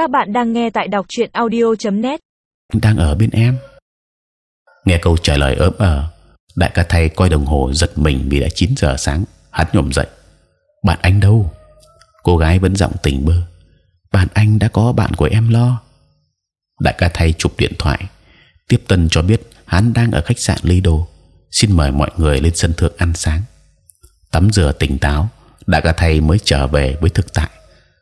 Các bạn đang nghe tại đọc truyện audio.net. đang ở bên em. Nghe câu trả lời ớm ờ, đại ca thầy coi đồng hồ giật mình vì đã 9 giờ sáng. Hắn nhổm dậy. Bạn anh đâu? Cô gái vẫn giọng tỉnh bơ. Bạn anh đã có bạn của em lo. Đại ca thầy chụp điện thoại, tiếp tân cho biết hắn đang ở khách sạn Lido. Xin mời mọi người lên sân thượng ăn sáng. Tắm rửa tỉnh táo, đại ca thầy mới trở về với thực tại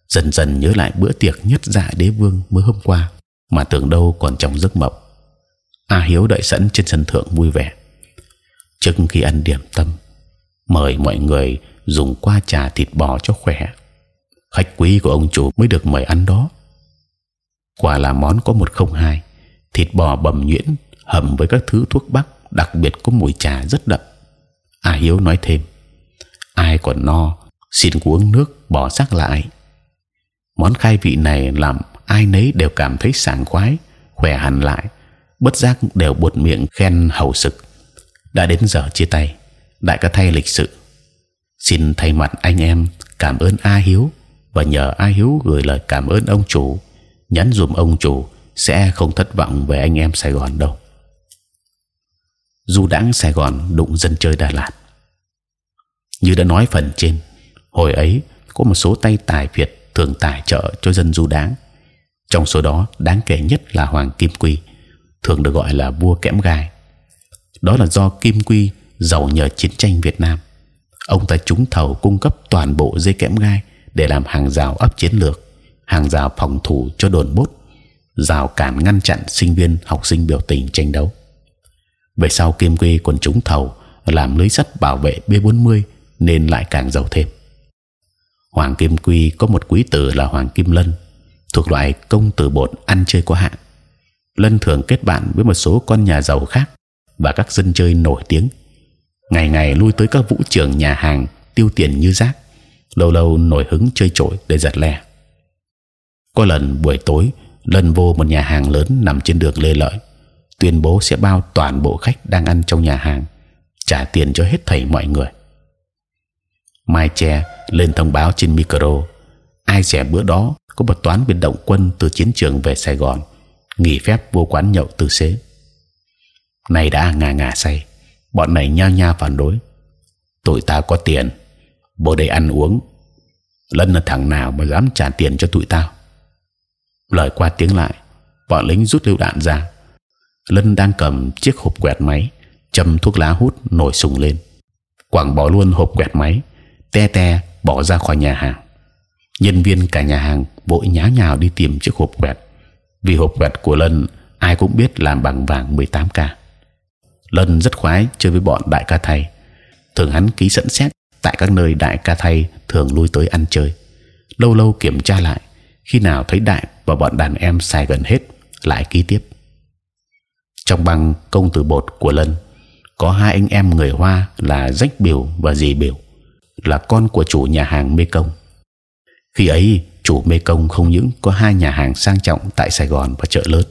dần dần nhớ lại bữa tiệc nhất dạ đế vương mới hôm qua, mà tưởng đâu còn trong giấc mộng. A hiếu đợi sẵn trên sân thượng vui vẻ. Trước khi ăn điểm tâm, mời mọi người dùng qua trà thịt bò cho khỏe. Khách quý của ông chủ mới được mời ăn đó. Quả là món có một không hai, thịt bò bầm nhuyễn hầm với các thứ thuốc bắc, đặc biệt có mùi trà rất đậm. A hiếu nói thêm, ai còn no, xin uống nước bỏ xác lại món khai vị này làm ai nấy đều cảm thấy sảng khoái, khỏe hẳn lại, bất giác đều buột miệng khen hầu sực. đã đến giờ chia tay, đại ca thay lịch sự, xin thay mặt anh em cảm ơn A Hiếu và nhờ A Hiếu gửi lời cảm ơn ông chủ, nhắn dùm ông chủ sẽ không thất vọng về anh em Sài Gòn đâu. Du đãng Sài Gòn đụng dân chơi Đà Lạt. Như đã nói phần trên, hồi ấy có một số tay tài Việt thường tài trợ cho dân du đáng. Trong số đó đáng kể nhất là Hoàng Kim Quy, thường được gọi là vua kẽm gai. Đó là do Kim Quy giàu nhờ chiến tranh Việt Nam. Ông ta trúng thầu cung cấp toàn bộ dây kẽm gai để làm hàng rào ấp chiến lược, hàng rào phòng thủ cho đồn bốt, rào cản ngăn chặn sinh viên học sinh biểu tình tranh đấu. Về sau Kim Quy còn trúng thầu làm lưới sắt bảo vệ B40 nên lại càng giàu thêm. Hoàng Kim Quy có một quý tử là Hoàng Kim Lân, thuộc loại công tử bột ăn chơi quá hạn. Lân thường kết bạn với một số con nhà giàu khác và các dân chơi nổi tiếng. Ngày ngày lui tới các vũ trường nhà hàng tiêu tiền như rác, lâu lâu nổi hứng chơi trội để giật lè. Có lần buổi tối, Lân vô một nhà hàng lớn nằm trên đường Lê Lợi, tuyên bố sẽ bao toàn bộ khách đang ăn trong nhà hàng, trả tiền cho hết thảy mọi người. Mai Che lên thông báo trên micro. Ai rẻ bữa đó có một toán biên động quân từ chiến trường về Sài Gòn, nghỉ phép vô quán nhậu từ xế. Này đã ngà ngà say, bọn này nhao nhao phản đối. Tụi ta có tiền, bố đây ăn uống. Lân là thằng nào mà dám trả tiền cho tụi tao? Lời qua tiếng lại, bọn lính rút lựu đạn ra. Lân đang cầm chiếc hộp quẹt máy, châm thuốc lá hút nổi sùng lên. Quẳng bỏ luôn hộp quẹt máy, te te bỏ ra khỏi nhà hàng. Nhân viên cả nhà hàng vội nhá nhào đi tìm chiếc hộp quẹt. Vì hộp quẹt của lân, ai cũng biết làm bằng vàng 18 k lân rất khoái chơi với bọn đại ca thầy thường hắn ký sẵn xét tại các nơi đại ca thầy thường lui tới ăn chơi. Lâu lâu kiểm tra lại, khi nào thấy đại và bọn đàn em xài gần hết, lại ký tiếp. Trong băng công tử bột của lân, có hai anh em người hoa là rách biểu và dì biểu là con của chủ nhà hàng Mê Công. Khi ấy, chủ Mê Công không những có hai nhà hàng sang trọng tại Sài Gòn và chợ lớn,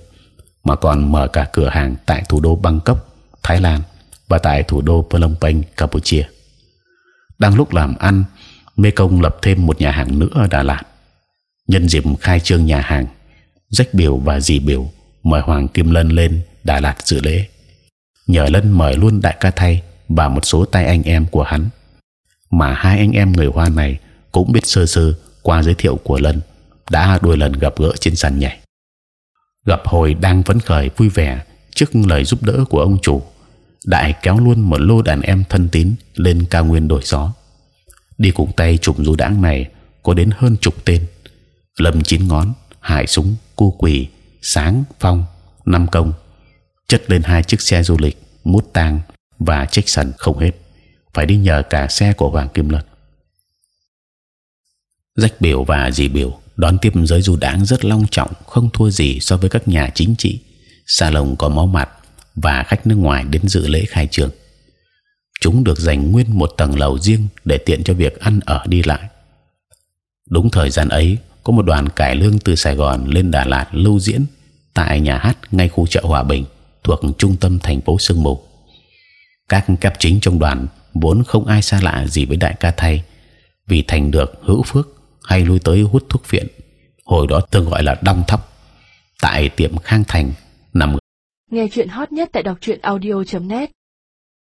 mà còn mở cả cửa hàng tại thủ đô Bangkok, Thái Lan và tại thủ đô Phnom Penh, Campuchia. Đang lúc làm ăn, Mê Công lập thêm một nhà hàng nữa ở Đà Lạt. Nhân dịp khai trương nhà hàng, Rách Biểu và Dì Biểu mời Hoàng Kim Lân lên Đà Lạt dự lễ. Nhờ Lân mời luôn đại ca thay và một số tay anh em của hắn mà hai anh em người Hoa này cũng biết sơ sơ qua giới thiệu của Lân đã đôi lần gặp gỡ trên sàn nhảy. Gặp hồi đang phấn khởi vui vẻ trước lời giúp đỡ của ông chủ, đại kéo luôn một lô đàn em thân tín lên cao nguyên đổi gió. Đi cùng tay chụp du đãng này có đến hơn chục tên, lâm chín ngón, hải súng, cu quỳ, sáng, phong, năm công, chất lên hai chiếc xe du lịch, mút tang và trách sần không hết phải đi nhờ cả xe của Hoàng Kim Lân. Rách biểu và dì biểu đón tiếp giới du đảng rất long trọng, không thua gì so với các nhà chính trị. Salon có máu mặt và khách nước ngoài đến dự lễ khai trường. Chúng được dành nguyên một tầng lầu riêng để tiện cho việc ăn ở đi lại. Đúng thời gian ấy, có một đoàn cải lương từ Sài Gòn lên Đà Lạt lưu diễn tại nhà hát ngay khu chợ Hòa Bình thuộc trung tâm thành phố Sương Mù. Các cấp chính trong đoàn vốn không ai xa lạ gì với đại ca thay. Vì thành được hữu phước, hay lui tới hút thuốc phiện hồi đó thường gọi là đong thóc tại tiệm khang thành, nằm nghe chuyện hot nhất tại đọc truyện audio .net.